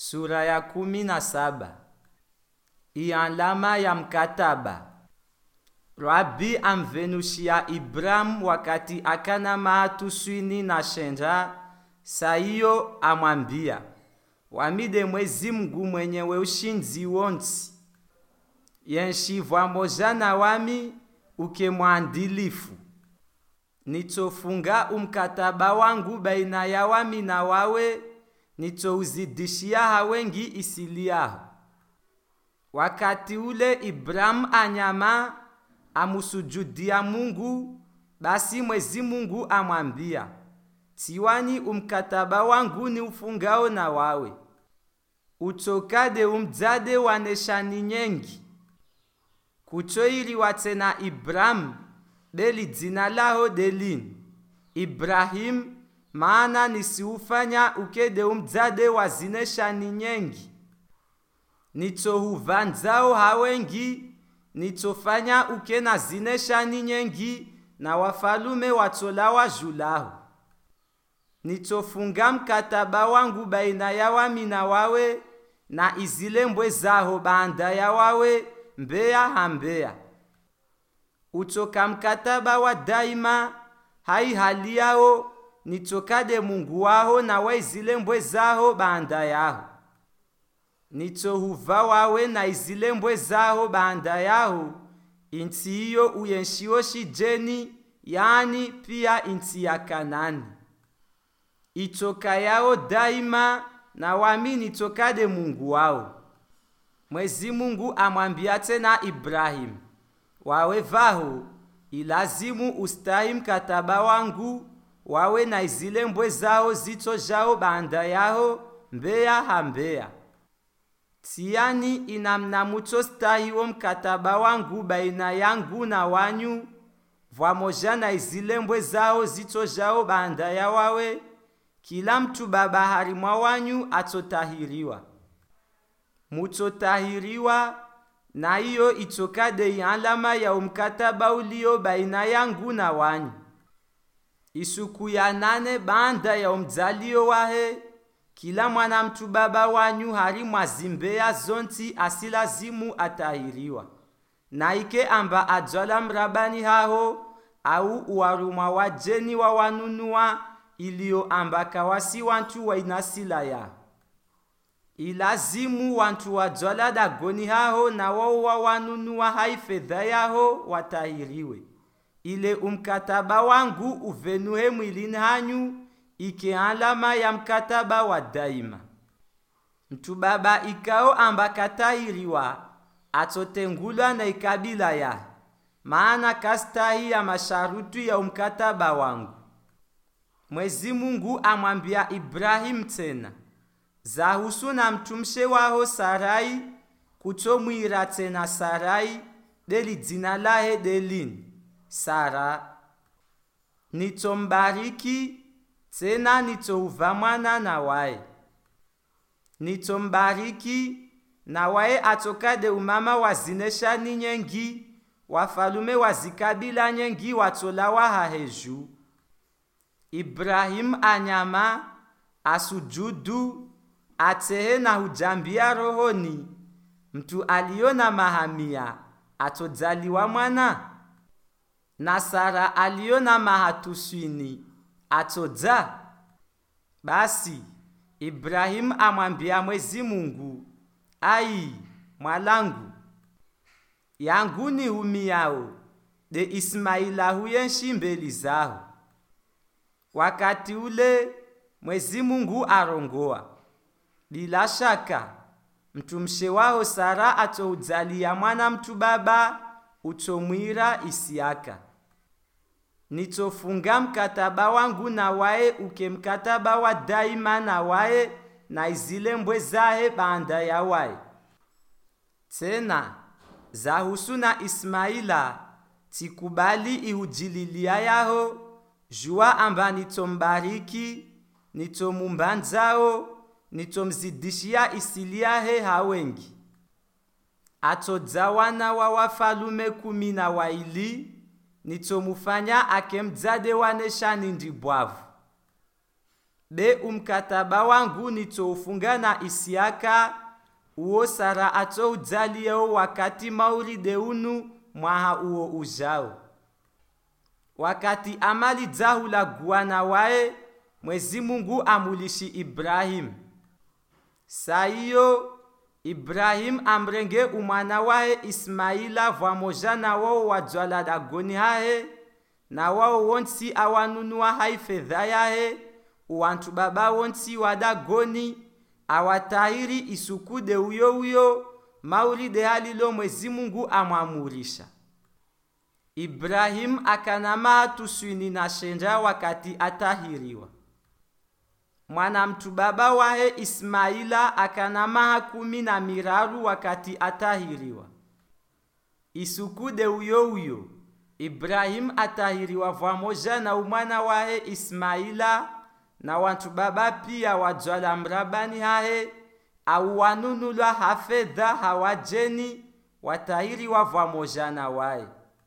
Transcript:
Sura ya kumi na saba. Ialama ya mkataba. Rabi amvenushia Ibramu wakati akana mahatuswini na shenja saiyo amwambia wamide mwezi mwenye mwenyewe ushinzi wonsi yenshi moja na wami ukemwandilifu nitofunga umkataba wangu baina ya wami na wawe nitouzidishia hawengi isiliaho wakati ule ibrahimu anyama amusujudia mungu basi mwezi mungu amwambia tiwani umkataba wangu ni ufungao na wawe. Utokade umdzade waneshani nyengi. Kuchoiliwa tena ibrahimu beli dzina laho delini ibrahimu maana nisiufanya ukede umdzade wazineshani nyengi. Nitohuvanzao hawengi nitsofanya uke na zineshani nyengi na wafalume watsolawa zhulaho nitsofunga mkataba wangu baina ya wami na wawe na izilembwe zaho banda ya wawe mbeya hambeya utsoka mkataba wa daima hai hali yao nitokade mungu waho na waizilembwe zaho banda yaho nitsohuva wawe na izilembwe zaho banda yaho inti iyo uyenshiwo shijeni yani pia inti ya kanani. Itsoka yao daima na wami nitokade mungu wao mwezi mungu amwambia tena ibrahimu wawe vaho ilazimu ustahi mkataba wangu wawe na izilembwe zao zito zhao banda yao mbeya hambeya tiyani inamna muto stahiwo mkataba wangu baina yangu na wanyu. Vwamoja na izile mbwe zao zito zhao banda ya wawe. Kila mtu babahari mwa wanyu atotahiriwa mutotahiriwa na iyo itokade alama ya umkataba ulio baina yangu na wanyu isuku ya nane banda ya umdzalio wahe kila mwana mtu baba wanyu hari mwazimbeya zonti asilazimu atahiriwa. Na ike amba adzwala mrabani haho au uwarumwa wajeni wa wanunua iliyo amba kawasi wantu wainasila ya. Ilazimu wantu wadzwala dagoni haho na wao wawanunua hai fedha yaho watahiriwe ile umkataba wangu uvenue mwilini hanyu ike alama ya mkataba wa daima. Mtu baba ikao amba katahiriwa atsotengulwa na ikabila ya maana kastahi ya masharutu ya umkataba wangu. Mwezi mungu amwambia ibrahimu tena zahusu na mtumshe waho sarai kutomwira tena sarai deli dzina lahe delini sara nitombariki tena nitouva mwana na wae. Nitombariki na wae atokade umama wazineshani nyengi wafalume wazikabila nyengi watolawa haheju. Ibrahimu anyama asujudu atehe na hujambia rohoni. Mtu aliona mahamia atodzaliwa mwana na sara aliona mahatuswini atodza. Basi ibrahimu amwambia mwezi mungu ai mwalangu yangu ni humi yao de ismaila huyenshi mbeli zao. wakati ule mwezi mungu arongoa. Bila shaka mtumshe waho sara atoudzalia mwana mtu baba utomwira isiaka nitofunga mkataba wangu na wae uke mkataba wa daima na wae na izile mbwe zahe banda ya wae. Tena zahusu na ismaila tikubali ihujililia yaho jua amba nitombariki nitomumbanzao nitomzidishia isiliahe hawengi atodza wana wa wafalume kumi na waili nitomufanya akemdzade waneshani ndibwavu be umkataba wangu nitoufunga na isiaka uwo sara atoudzaliyewo wakati maulide unu mwaha uwo ujao. Wakati amali dzahula guwana wae mwezi mungu amulishi ibrahimu saiyo ibrahimu amrenge umwana wahe ismaila vamoja na wao wadzwala dagoni hahe na wao wonsi awanunua hai fedha yahe uwantu baba wonsi wadagoni awatahiri isukude uyo uyo maulide halilo mwezi mungu amwamurisha. Ibrahimu akanama tuswini na shenja wakati atahiriwa mwana mtu baba wahe ismaila akanamaha kumi na miraru wakati atahiriwa. Isukude uyo uyo. Ibrahimu atahiriwa vamoja na umwana wahe ismaila na wantu baba pia wajwala mrabani hahe. Au wanunulwa hafedha hawajeni watahiriwa vamoja na waye